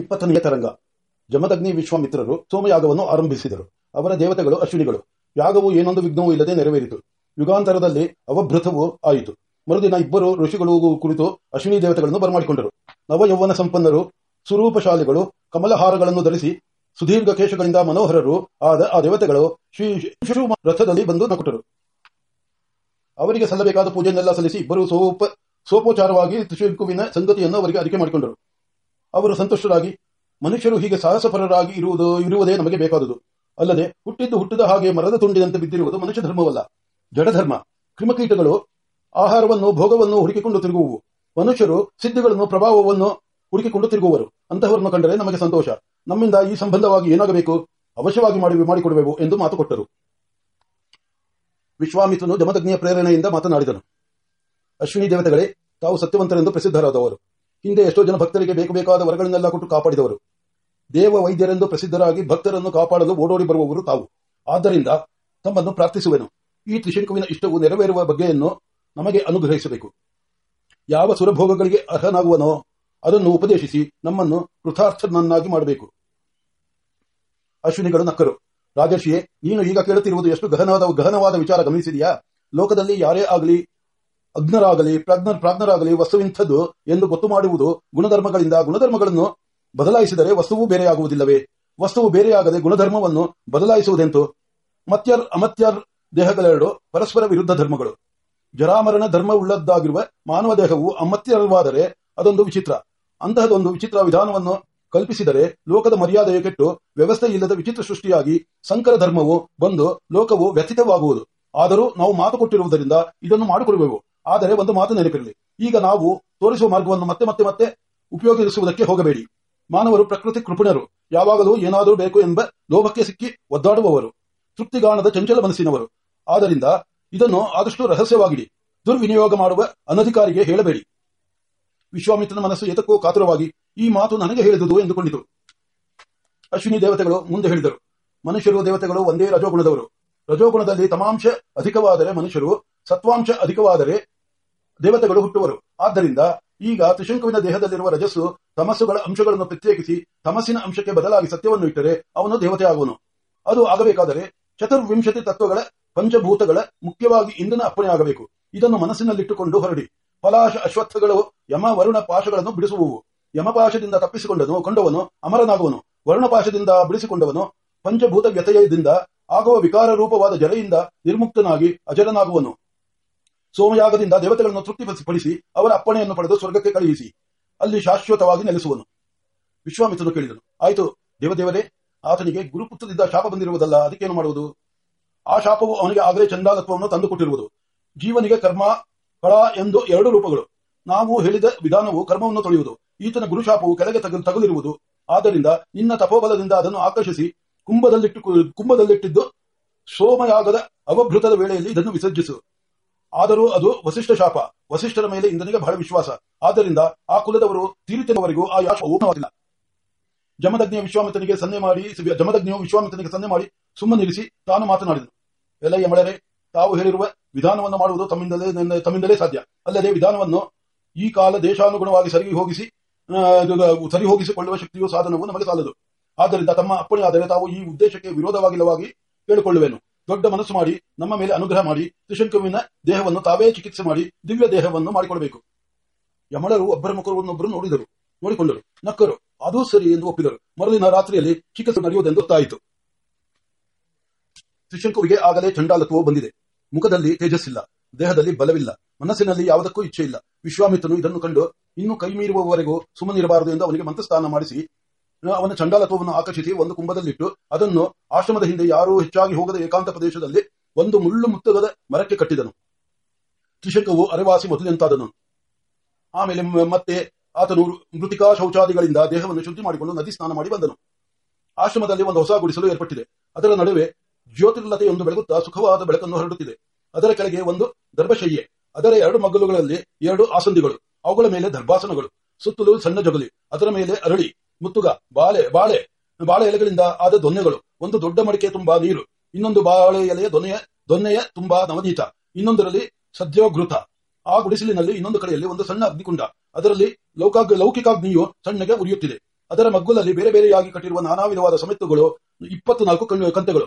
ಇಪ್ಪತ್ತನೆಯ ತರಂಗ. ಜಮದಗ್ನಿ ವಿಶ್ವಾಮಿತ್ರರು ಸೋಮಯಾಗವನ್ನು ಆರಂಭಿಸಿದರು. ಅವರ ದೇವತೆಗಳು ಅಶ್ವಿನಿಗಳು. ಯಾಗವು ಏನೊಂದು ವಿಘ್ನವೂ ಇಲ್ಲದೆ ನೆರವೇರಿತು. ಯುಗಾಂತರದಲ್ಲಿ ಅವಭೃತವೂ ಆಯಿತು. ಮರುದಿನ ಇಬ್ಬರು ಋಷಿಗಳು ಕುರಿತು ಅಶ್ವಿನಿ ದೇವತೆಗಳನ್ನು ಬರಮಾಡಿಕೊಂಡರು. ನವಯೌವನ ಸಂಪನ್ನರು ಸ್ವರೂಪಶಾಲಿಗಳು ಕಮಲಹಾರಗಳನ್ನು ಧರಿಸಿ ಸುದೀರ್ಘ ಕೇಶಗಳಿಂದ ಮನೋಹರರು ಆದ ಆ ದೇವತೆಗಳು ಶ್ರೀ ರಥದಲ್ಲಿ ಬಂದು ನಕುಟರು. ಅವರಿಗೆ ಸಲ್ಲಬೇಕಾದ ಪೂಜೆಯನ್ನೆಲ್ಲ ಸಲ್ಲಿಸಿ ಇಬ್ಬರು ಸೋಪ ಸೋಪೋಚಾರವಾಗಿ ತ್ರಿಶಂಕುವಿನ ಸಂಗತಿಯನ್ನು ಅವರಿಗೆ ಅರಿಕೆ ಮಾಡಿಕೊಂಡರು. ಅವರು ಸಂತುಷ್ಟರಾಗಿ, ಮನುಷ್ಯರು ಹೀಗೆ ಸಾಹಸಪರರಾಗಿ ಇರುವುದು, ಇರುವುದೇ ನಮಗೆ ಬೇಕಾದುದು. ಅಲ್ಲದೆ, ಹುಟ್ಟಿದ್ದು ಹುಟ್ಟಿದ ಹಾಗೆ ಮರದ ತುಂಡಿನಂತೆ ಬಿದ್ದಿರುವುದು ಮನುಷ್ಯ ಧರ್ಮವಲ್ಲ. ಜಡಧರ್ಮ ಕ್ರಿಮಕೀಟಗಳು, ಆಹಾರವನ್ನು, ಭೋಗವನ್ನು ಹುಡುಕಿಕೊಂಡು ತಿರುಗುವು ಮನುಷ್ಯರು ಸಿದ್ಧಿಗಳನ್ನು, ಪ್ರಭಾವವನ್ನು ಹುಡುಕಿಕೊಂಡು ತಿರುಗುವರು. ಅಂತಹವರನ್ನು ಕಂಡರೆ ನಮಗೆ ಸಂತೋಷ. ನಮ್ಮಿಂದ ಈ ಸಂಬಂಧವಾಗಿ ಏನಾಗಬೇಕು? ಅವಶ್ಯವಾಗಿ ಮಾಡಿ ಮಾಡಿಕೊಡಬೇಕು ಎಂದು ಮಾತು ಕೊಟ್ಟರು. ವಿಶ್ವಾಮಿತ್ರನು ಜಮದಗ್ನಿಯ ಪ್ರೇರಣೆಯಿಂದ ಮಾತನಾಡಿದನು. ಅಶ್ವಿನಿ ದೇವತೆಗಳೇ, ತಾವು ಸತ್ಯವಂತರೆಂದು ಪ್ರಸಿದ್ಧರಾದವರು. ಹಿಂದೆ ಎಷ್ಟೋ ಜನ ಭಕ್ತರಿಗೆ ಬೇಕು ಬೇಕಾದ ವರಗಳನ್ನೆಲ್ಲ ಕೊಟ್ಟು ಕಾಪಾಡಿದವರು. ದೇವ ವೈದ್ಯರೆಂದು ಪ್ರಸಿದ್ಧರಾಗಿ ಭಕ್ತರನ್ನು ಕಾಪಾಡಲು ಓಡೋಡಿ ಬರುವವರು ತಾವು. ಆದ್ದರಿಂದ ತಮ್ಮನ್ನು ಪ್ರಾರ್ಥಿಸುವೆನು. ಈ ತ್ರಿಶಂಕುವಿನ ಇಷ್ಟವು ನೆರವೇರುವ ಬಗ್ಗೆಯನ್ನು ನಮಗೆ ಅನುಗ್ರಹಿಸಬೇಕು. ಯಾವ ಸುರಭೋಗಗಳಿಗೆ ಅರ್ಹನಾಗುವನೋ ಅದನ್ನು ಉಪದೇಶಿಸಿ ನಮ್ಮನ್ನು ಕೃತಾರ್ಥನನ್ನಾಗಿ ಮಾಡಬೇಕು. ಅಶ್ವಿನಿಗಳು ನಕ್ಕರು. ರಾಜರ್ಷಿಯೇ, ನೀನು ಈಗ ಕೇಳುತ್ತಿರುವುದು ಎಷ್ಟು ಗಹನವಾದ ಗಹನವಾದ ವಿಚಾರ ಗಮನಿಸಿದೆಯಾ? ಲೋಕದಲ್ಲಿ ಯಾರೇ ಆಗಲಿ ಅಗ್ನರಾಗಲಿ, ಪ್ರಜ್ಞ ಪ್ರಾಜ್ಞರಾಗಲಿ ವಸ್ತುವಿಂಥದ್ದು ಎಂದು ಗೊತ್ತು ಮಾಡುವುದು ಗುಣಧರ್ಮಗಳಿಂದ ಗುಣಧರ್ಮಗಳನ್ನು ಬದಲಾಯಿಸಿದರೆ ವಸ್ತುವು ಬೇರೆಯಾಗುವುದಿಲ್ಲವೇ? ವಸ್ತುವು ಬೇರೆಯಾಗದೆ ಗುಣಧರ್ಮವನ್ನು ಬದಲಾಯಿಸುವುದೆಂತು? ಮತ್ಯರ್, ಅಮತ್ಯರ್ ದೇಹಗಳೆರಡು ಪರಸ್ಪರ ವಿರುದ್ಧ ಧರ್ಮಗಳು. ಜರಾಮರಣ ಧರ್ಮವುಳ್ಳದ್ದಾಗಿರುವ ಮಾನವ ದೇಹವು ಅಮತ್ಯರವಾದರೆ ಅದೊಂದು ವಿಚಿತ್ರ. ಅಂತಹದೊಂದು ವಿಚಿತ್ರ ವಿಧಾನವನ್ನು ಕಲ್ಪಿಸಿದರೆ ಲೋಕದ ಮರ್ಯಾದೆಯ ಕೆಟ್ಟು ವ್ಯವಸ್ಥೆ ಇಲ್ಲದ ವಿಚಿತ್ರ ಸೃಷ್ಟಿಯಾಗಿ ಸಂಕರ ಧರ್ಮವು ಬಂದು ಲೋಕವು ವ್ಯಥಿತವಾಗುವುದು. ಆದರೂ ನಾವು ಮಾತು ಕೊಟ್ಟಿರುವುದರಿಂದ ಇದನ್ನು ಮಾಡಿಕೊಡುವೆವು. ಆದರೆ ಒಂದು ಮಾತು ನೆನಪಿರಲಿ. ಈಗ ನಾವು ತೋರಿಸುವ ಮಾರ್ಗವನ್ನು ಮತ್ತೆ ಮತ್ತೆ ಮತ್ತೆ ಉಪಯೋಗಿಸುವುದಕ್ಕೆ ಹೋಗಬೇಡಿ. ಮಾನವರು ಪ್ರಕೃತಿ ಕೃಪಣರು. ಯಾವಾಗಲೂ ಏನಾದರೂ ಬೇಕು ಎಂಬ ಲೋಭಕ್ಕೆ ಸಿಕ್ಕಿ ಒದ್ದಾಡುವವರು. ತೃಪ್ತಿಗಾಣದ ಚಂಚಲ ಮನಸ್ಸಿನವರು. ಆದ್ದರಿಂದ ಇದನ್ನು ಆದಷ್ಟು ರಹಸ್ಯವಾಗಿಡಿ. ದುರ್ವಿನಿಯೋಗ ಮಾಡುವ ಅನಧಿಕಾರಿಗೆ ಹೇಳಬೇಡಿ. ವಿಶ್ವಾಮಿತ್ರನ ಮನಸ್ಸು ಏತಕ್ಕೂ ಕಾತುರವಾಗಿ ಈ ಮಾತು ನನಗೆ ಹೇಳಿದುದು ಎಂದುಕೊಂಡಿತು. ಅಶ್ವಿನಿ ದೇವತೆಗಳು ಮುಂದೆ ಹೇಳಿದರು. ಮನುಷ್ಯರು ದೇವತೆಗಳು ಒಂದೇ ರಜೋಗುಣದವರು. ರಜೋಗುಣದಲ್ಲಿ ತಮಾಂಶ ಅಧಿಕವಾದರೆ ಮನುಷ್ಯರು ಸತ್ವಾಂಶ ಅಧಿಕವಾದರೆ ದೇವತೆಗಳು ಹುಟ್ಟುವರು. ಆದ್ದರಿಂದ ಈಗ ತ್ರಿಶಂಕುವಿನ ದೇಹದಲ್ಲಿರುವ ರಜಸ್ಸು ತಮಸ್ಸುಗಳ ಅಂಶಗಳನ್ನು ಪ್ರತ್ಯೇಕಿಸಿ ತಮಸ್ಸಿನ ಅಂಶಕ್ಕೆ ಬದಲಾಗಿ ಸತ್ಯವನ್ನು ಇಟ್ಟರೆ ಅವನು ದೇವತೆ ಆಗುವನು. ಅದು ಆಗಬೇಕಾದರೆ ಚತುರ್ವಿಂಶತಿ ತತ್ವಗಳ ಪಂಚಭೂತಗಳ ಮುಖ್ಯವಾಗಿ ಇಂಧನ ಅಪ್ಪಣೆಯಾಗಬೇಕು ಇದನ್ನು ಮನಸ್ಸಿನಲ್ಲಿಟ್ಟುಕೊಂಡು ಹೊರಡಿ. ಫಲಾಶ ಅಶ್ವತ್ಥಗಳು ಯಮ, ವರುಣ ಪಾಶಗಳನ್ನು ಬಿಡಿಸುವುವು. ಯಮಪಾಶದಿಂದ ತಪ್ಪಿಸಿಕೊಂಡನು, ಕೊಂಡವನು, ಅಮರನಾಗುವನು. ವರುಣಪಾಶದಿಂದ ಬಿಡಿಸಿಕೊಂಡವನು ಪಂಚಭೂತ ವ್ಯತಯದಿಂದ ಆಗುವ ವಿಕಾರ ರೂಪವಾದ ಜಲೆಯಿಂದ ನಿರ್ಮುಕ್ತನಾಗಿ ಅಜರನಾಗುವನು ಸೋಮಯಾಗದಿಂದ ದೇವತೆಗಳನ್ನು ತೃಪ್ತಿಪಡಿಸಿ ಅವರ ಅಪ್ಪಣೆಯನ್ನು ಪಡೆದು ಸ್ವರ್ಗಕ್ಕೆ ಕಳುಹಿಸಿ. ಅಲ್ಲಿ ಶಾಶ್ವತವಾಗಿ ನೆಲೆಸುವನು. ವಿಶ್ವಾಮಿತ್ರನು ಕೇಳಿದನು. ಆಯಿತು, ದೇವದೇವರೇ, ಆತನಿಗೆ ಗುರುಪುತ್ರದಿಂದ ಶಾಪ ಬಂದಿರುವುದಲ್ಲ, ಅದಕ್ಕೇನು ಮಾಡುವುದು? ಆ ಶಾಪವು ಅವನಿಗೆ ಆಗಲೇ ಚಂಡಾಲತ್ವವನ್ನು ತಂದುಕೊಟ್ಟಿರುವುದು. ಜೀವನಿಗೆ ಕರ್ಮ ಫಳ ಎಂದು ಎರಡು ರೂಪಗಳು. ನಾವು ಹೇಳಿದ ವಿಧಾನವು ಕರ್ಮವನ್ನು ತೊಳೆಯುವುದು. ಈತನ ಗುರುಶಾಪವು ಕೆಳಗೆ ತಗಲು ತಗುಲಿರುವುದು. ಆದ್ದರಿಂದ ನಿನ್ನ ತಪೋಬಲದಿಂದ ಅದನ್ನು ಆಕರ್ಷಿಸಿ, ಕುಂಭದಲ್ಲಿಟ್ಟು ಕುಂಭದಲ್ಲಿಟ್ಟಿದ್ದು ಸೋಮಯಾಗದ ಅವಭೃತದ ವೇಳೆಯಲ್ಲಿ ಇದನ್ನು ವಿಸರ್ಜಿಸು. ಆದರೂ ಅದು ವಸಿಷ್ಠ ಶಾಪ. ವಸಿಷ್ಠರ ಮೇಲೆ ಇಂದನಿಗೆ ಬಹಳ ವಿಶ್ವಾಸ. ಆದ್ದರಿಂದ ಆ ಕುಲದವರು ತೀರಿತನವರೆಗೂ ಆ ಯಾಶವು ಜಮದಗ್ನಿಯ ವಿಶ್ವಾಮಿತನಿಗೆ ಸನ್ನೆ ಮಾಡಿ ಜಮದಗ್ನಿಯು ವಿಶ್ವಾಮಿತನಿಗೆ ಸನ್ನೆ ಮಾಡಿ ಸುಮ್ಮನಿರಿಸಿ ತಾನು ಮಾತನಾಡಿದನು. ಎಲ್ಲ ಯಮಳರೆ ತಾವು ಹೇಳಿರುವ ವಿಧಾನವನ್ನು ಮಾಡುವುದು ತಮ್ಮಿಂದಲೇ ತಮ್ಮಿಂದಲೇ ಸಾಧ್ಯ. ಅಲ್ಲದೆ ವಿಧಾನವನ್ನು ಈ ಕಾಲ ದೇಶಾನುಗುಣವಾಗಿ ಸರಿ ಹೋಗಿಸಿ ಸರಿ ಹೋಗಿಸಿಕೊಳ್ಳುವ ಶಕ್ತಿಯು ಸಾಧನವು ನಮಗೆ ಸಾಲದು. ಆದ್ದರಿಂದ ತಮ್ಮ ಅಪ್ಪಣೆ ಆದರೆ ತಾವು ಈ ಉದ್ದೇಶಕ್ಕೆ ವಿರೋಧವಾಗಿಲ್ಲವಾಗಿ ಕೇಳಿಕೊಳ್ಳುವೆನು. ದೊಡ್ಡ ಮನಸ್ಸು ಮಾಡಿ, ನಮ್ಮ ಮೇಲೆ ಅನುಗ್ರಹ ಮಾಡಿ, ತ್ರಿಶಂಕುವಿನ ದೇಹವನ್ನು ತಾವೇ ಚಿಕಿತ್ಸೆ ಮಾಡಿ, ದಿವ್ಯ ದೇಹವನ್ನು ಮಾಡಿಕೊಡಬೇಕು. ಯಮಳರು ಒಬ್ಬರ ಮುಖವನ್ನೊಬ್ಬರು ನೋಡಿದರು, ನೋಡಿಕೊಂಡರು, ನಕ್ಕರು. ಅದೂ ಸರಿ ಎಂದು ಒಪ್ಪಿದರು. ಮರುದಿನ ರಾತ್ರಿಯಲ್ಲಿ ಚಿಕಿತ್ಸೆ ನಡೆಯುವುದೆಂದು ಗೊತ್ತಾಯಿತು. ತ್ರಿಶಂಕುವಿಗೆ ಆಗಲೇ ಚಂಡಾಲತ್ವವು ಬಂದಿದೆ. ಮುಖದಲ್ಲಿ ತೇಜಸ್ಸಿಲ್ಲ, ದೇಹದಲ್ಲಿ ಬಲವಿಲ್ಲ, ಮನಸ್ಸಿನಲ್ಲಿ ಯಾವುದಕ್ಕೂ ಇಚ್ಛೆ ಇಲ್ಲ ವಿಶ್ವಾಮಿತ್ರನು ಇದನ್ನು ಕಂಡು, ಇನ್ನು ಕೈ ಮೀರುವವರೆಗೂ ಸುಮ್ಮನಿರಬಾರದು ಎಂದು ಅವನಿಗೆ ಮಂತ್ರಸ್ಥಾನ ಮಾಡಿಸಿ ಅವನ ಚಂಡಾಲತ್ವವನ್ನು ಆಕರ್ಷಿಸಿ ಒಂದು ಕುಂಭದಲ್ಲಿಟ್ಟು ಅದನ್ನು ಆಶ್ರಮದ ಹಿಂದೆ ಯಾರೂ ಹೆಚ್ಚಾಗಿ ಹೋಗದ ಏಕಾಂತ ಪ್ರದೇಶದಲ್ಲಿ ಒಂದು ಮುಳ್ಳು ಮುತ್ತಗದ ಮರಕ್ಕೆ ಕಟ್ಟಿದನು. ತ್ರಿಶಂಕವು ಅರೆವಾಸಿ ಮೊದಲೆಂತಾದನು ಆಮೇಲೆ ಮತ್ತೆ ಆತನು ಮೃತಿಕಾ ಶೌಚಾದಿಗಳಿಂದ ದೇಹವನ್ನು ಶುದ್ಧಿ ಮಾಡಿಕೊಂಡು ನದಿ ಸ್ನಾನ ಮಾಡಿ ಬಂದನು. ಆಶ್ರಮದಲ್ಲಿ ಒಂದು ಹೊಸ ಗುಡಿಸಲು ಏರ್ಪಟ್ಟಿದೆ. ಅದರ ನಡುವೆ ಜ್ಯೋತಿರ್ಲತೆಯೊಂದು ಬೆಳಗುತ್ತಾ ಸುಖವಾದ ಬೆಳಕನ್ನು ಹರಡುತ್ತಿದೆ. ಅದರ ಕೆಳಗೆ ಒಂದು ದರ್ಭಶಯ್ಯೆ. ಅದರ ಎರಡು ಮಗ್ಗಲುಗಳಲ್ಲಿ ಎರಡು ಆಸಂದಿಗಳು. ಅವುಗಳ ಮೇಲೆ ದರ್ಭಾಸನಗಳು. ಸುತ್ತಲೂ ಸಣ್ಣ ಜಗಲಿ. ಅದರ ಮೇಲೆ ಅರಳಿ. ಮುತ್ತುಗ, ಬಾಳೆ ಬಾಳೆ ಬಾಳೆ ಎಲೆಗಳಿಂದ ಆದ ದೊನ್ನೆಗಳು ಒಂದು ದೊಡ್ಡ ಮಡಿಕೆ ತುಂಬಾ ನೀರು, ಇನ್ನೊಂದು ಬಾಳೆ ಎಲೆಯ ದೊನ್ನೆಯ ದೊನ್ನೆಯ ತುಂಬಾ ನವನೀತ ಇನ್ನೊಂದರಲ್ಲಿ ಸದ್ಯೋಗೃತ ಆ ಗುಡಿಸಲಿನಲ್ಲಿ ಇನ್ನೊಂದು ಕಡೆಯಲ್ಲಿ ಒಂದು ಸಣ್ಣ ಅಗ್ನಿಕುಂಡ. ಅದರಲ್ಲಿ ಲೌಕಾಗ್, ಲೌಕಿಕಾಗ್ನಿಯು ಸಣ್ಣಗೆ ಉರಿಯುತ್ತಿದೆ. ಅದರ ಮಗ್ಗುಲಲ್ಲಿ ಬೇರೆ ಬೇರೆಯಾಗಿ ಕಟ್ಟಿರುವ ನಾನಾ ವಿಧವಾದ ಸಮೆತ್ತುಗಳು ಇಪ್ಪತ್ತು ನಾಲ್ಕು ಕಣ್ಣು- ಕಂತೆಗಳು.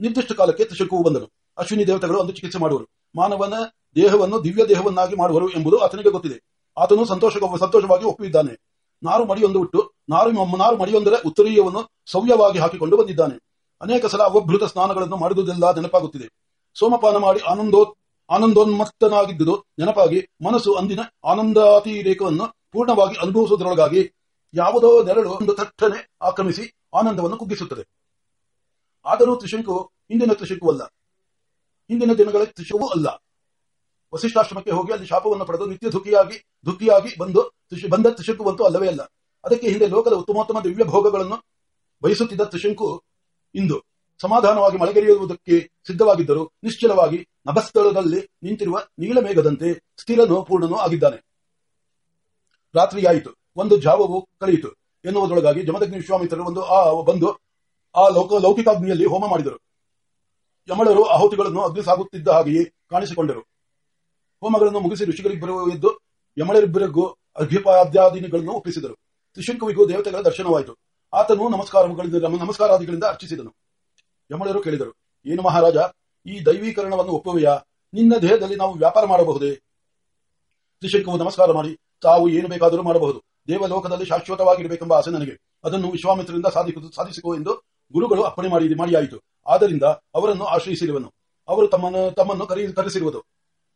ನಿರ್ದಿಷ್ಟ ಕಾಲಕ್ಕೆ ತ್ರಿಶಕ್ಕೂ ಬಂದನು. ಅಶ್ವಿನಿ ದೇವತೆಗಳು ಒಂದು ಚಿಕಿತ್ಸೆ ಮಾಡುವರು. ಮಾನವನ ದೇಹವನ್ನು ದಿವ್ಯ ದೇಹವನ್ನಾಗಿ ಮಾಡುವರು ಎಂಬುದು ಆತನಿಗೆ ಗೊತ್ತಿದೆ. ಆತನು ಸಂತೋಷ, ಸಂತೋಷವಾಗಿ ಒಪ್ಪಿದ್ದಾನೆ ನಾರು ಮಡಿಯೊಂದು ಉಟ್ಟು ನಾರು ನಾರು ಮಡಿಯೊಂದರ ಉತ್ತರೀಯವನ್ನು ಸವ್ಯವಾಗಿ ಹಾಕಿಕೊಂಡು ಬಂದಿದ್ದಾನೆ. ಅನೇಕ ಸಲ ಅವಭೃತ ಸ್ನಾನಗಳನ್ನು ಮಾಡಿದುದೆಲ್ಲ ನೆನಪಾಗುತ್ತಿದೆ. ಸೋಮಪಾನ ಮಾಡಿ ಆನಂದೋ ಆನಂದೋನ್ಮತ್ತನಾಗಿದ್ದುದು ನೆನಪಾಗಿ ಮನಸ್ಸು ಅಂದಿನ ಆನಂದಾತಿರೇಕವನ್ನು ಪೂರ್ಣವಾಗಿ ಅನುಭವಿಸುವುದರೊಳಗಾಗಿ ಯಾವುದೋ ನೆರಳು ಒಂದು ತಟ್ಟನೆ ಆಕ್ರಮಿಸಿ ಆನಂದವನ್ನು ಕುಗ್ಗಿಸುತ್ತದೆ. ಆದರೂ ತ್ರಿಶಂಕು ಹಿಂದಿನ ತ್ರಿಶಂಕು ಅಲ್ಲ ಹಿಂದಿನ ದಿನಗಳ ತ್ರಿಶವೂ ಅಲ್ಲ. ವಸಿಷ್ಠಾಶ್ರಮಕ್ಕೆ ಹೋಗಿ ಅಲ್ಲಿ ಶಾಪವನ್ನು ಪಡೆದು ನಿತ್ಯ ದುಃಖಿಯಾಗಿ ದುಃಖಿಯಾಗಿ ಬಂದು ಬಂದ ತ್ರಿಶಂಕುವಂತೂ ಅಲ್ಲವೇ ಅಲ್ಲ. ಅದಕ್ಕೆ ಹಿಂದೆ ಲೋಕದ ಉತ್ತಮೋತ್ತಮ ದಿವ್ಯ ಭೋಗಗಳನ್ನು ಬಯಸುತ್ತಿದ್ದ ತ್ರಿಶಂಕು ಇಂದು ಸಮಾಧಾನವಾಗಿ ಮಳೆಗರಿಯುವುದಕ್ಕೆ ಸಿದ್ಧವಾಗಿದ್ದರು ನಿಶ್ಚಲವಾಗಿ ನಭಸ್ಥಳದಲ್ಲಿ ನಿಂತಿರುವ ನೀಲಮೇಘದಂತೆ ಸ್ಥಿರನೋ ಪೂರ್ಣನೋ ಆಗಿದ್ದಾನೆ. ರಾತ್ರಿಯಾಯಿತು. ಒಂದು ಜಾವವು ಕಳೆಯಿತು. ಎನ್ನುವುದರೊಳಗಾಗಿ ಜಮದಗ್ನಿ ವಿಶ್ವಾಮಿತ್ರರು ಒಂದು ಆ ಬಂದು ಆ ಲೋಕ, ಲೌಕಿಕಾಗ್ನಿಯಲ್ಲಿ ಹೋಮ ಮಾಡಿದರು. ಯಮಳರು ಆಹುತಿಗಳನ್ನು ಅಗ್ನಿ ಸಾಗುತ್ತಿದ್ದ ಹಾಗೆಯೇ ಕಾಣಿಸಿಕೊಂಡರು. ಹೋಮಗಳನ್ನು ಮುಗಿಸಿ ಋಷಿಗಳಿಬ್ಬರು ಎದ್ದು ಯಮಳರಿಬ್ಬರಿಗೂ ಅರ್ಘ್ಯಪಾದ್ಯಾದಿಗಳನ್ನು ಒಪ್ಪಿಸಿದರು. ತ್ರಿಶಂಕುವಿಗೂ ದೇವತೆಗಳ ದರ್ಶನವಾಯಿತು. ಆತನು ನಮಸ್ಕಾರಗಳಿಂದ ನಮಸ್ಕಾರಾದಿಗಳಿಂದ ಅರ್ಚಿಸಿದನು. ಯಮಳರು ಕೇಳಿದರು, ಏನು ಮಹಾರಾಜ, ಈ ದೈವೀಕರಣವನ್ನು ಒಪ್ಪುವೆಯಾ? ನಿನ್ನ ದೇಹದಲ್ಲಿ ನಾವು ವ್ಯಾಪಾರ ಮಾಡಬಹುದೇ? ತ್ರಿಶಂಕುವು, ನಮಸ್ಕಾರ ಮಾಡಿ, ತಾವು ಏನು ಬೇಕಾದರೂ ಮಾಡಬಹುದು. ದೇವಲೋಕದಲ್ಲಿ ಶಾಶ್ವತವಾಗಿರಬೇಕೆಂಬ ಆಸೆ ನನಗೆ. ಅದನ್ನು ವಿಶ್ವಾಮಿತ್ರರಿಂದ ಸಾಧಿಸು ಸಾಧಿಸಿಕೋ ಎಂದು ಗುರುಗಳು ಅಪ್ಪಣೆ ಮಾಡಿ, ಮಾಡಿಯಾಯಿತು. ಆದ್ದರಿಂದ ಅವರನ್ನು ಆಶ್ರಯಿಸಿರುವನು. ಅವರು ತಮ್ಮನ್ನು ತಮ್ಮನ್ನು ಕರೆ, ಕರೆಸಿರುವುದು.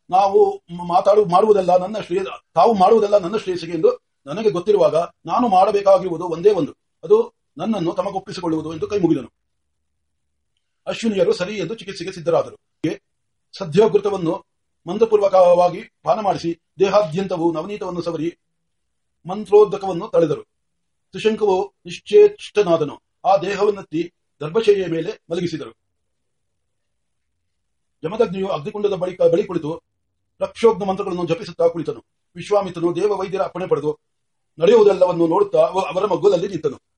ನಾವು ಮಾತಾಡು, ಮಾಡುವುದಲ್ಲ ನನ್ನ ಶ್ರೇಯ, ತಾವು ಮಾಡುವುದಲ್ಲ ನನ್ನ ಶ್ರೇಯಸ್ಸಿಗೆ ಎಂದು ನನಗೆ ಗೊತ್ತಿರುವಾಗ ನಾನು ಮಾಡಬೇಕಾಗಿರುವುದು ಒಂದೇ ಒಂದು. ಅದು ನನ್ನನ್ನು ತಮಗೊಪ್ಪಿಸಿಕೊಳ್ಳುವುದು ಎಂದು ಕೈ ಮುಗಿದನು ಅಶ್ವಿನಿಯರು ಸರಿ ಎಂದು ಚಿಕಿತ್ಸೆಗೆ ಸಿದ್ಧರಾದರು. ಸದ್ಯೋಗೃತವನ್ನು ಮಂತ್ರಪೂರ್ವಕವಾಗಿ ಪಾನ ಮಾಡಿಸಿ ದೇಹಾದ್ಯಂತವು ನವನೀತವನ್ನು ಸವರಿ ಮಂತ್ರೋದಕವನ್ನು ತಳೆದರು. ತ್ರಿಶಂಕುವು ನಿಶ್ಚೇಷ್ಟನಾದನು. ಆ ದೇಹವನ್ನೆತ್ತಿ ಗರ್ಭಶಯ್ಯ ಮೇಲೆ ಮಲಗಿಸಿದರು. ಯಮದಗ್ನಿಯು ಅಗ್ನಿಕುಂಡದ ಬಳಿಕ ಬಳಿ ಕುಳಿತು ರಕ್ಷೋಗ್ನ ಮಂತ್ರಗಳನ್ನು ಜಪಿಸುತ್ತಾ ಕುಳಿತನು. ವಿಶ್ವಾಮಿತ್ರನು ದೇವ ವೈದ್ಯರ ಅಪ್ಪಣೆ ಪಡೆದು ನಡೆಯುವುದೆಲ್ಲವನ್ನು ನೋಡುತ್ತಾ ಅವ- ಅವರ ಮಗ್ಗುಲಲ್ಲಿ ನಿಂತನು.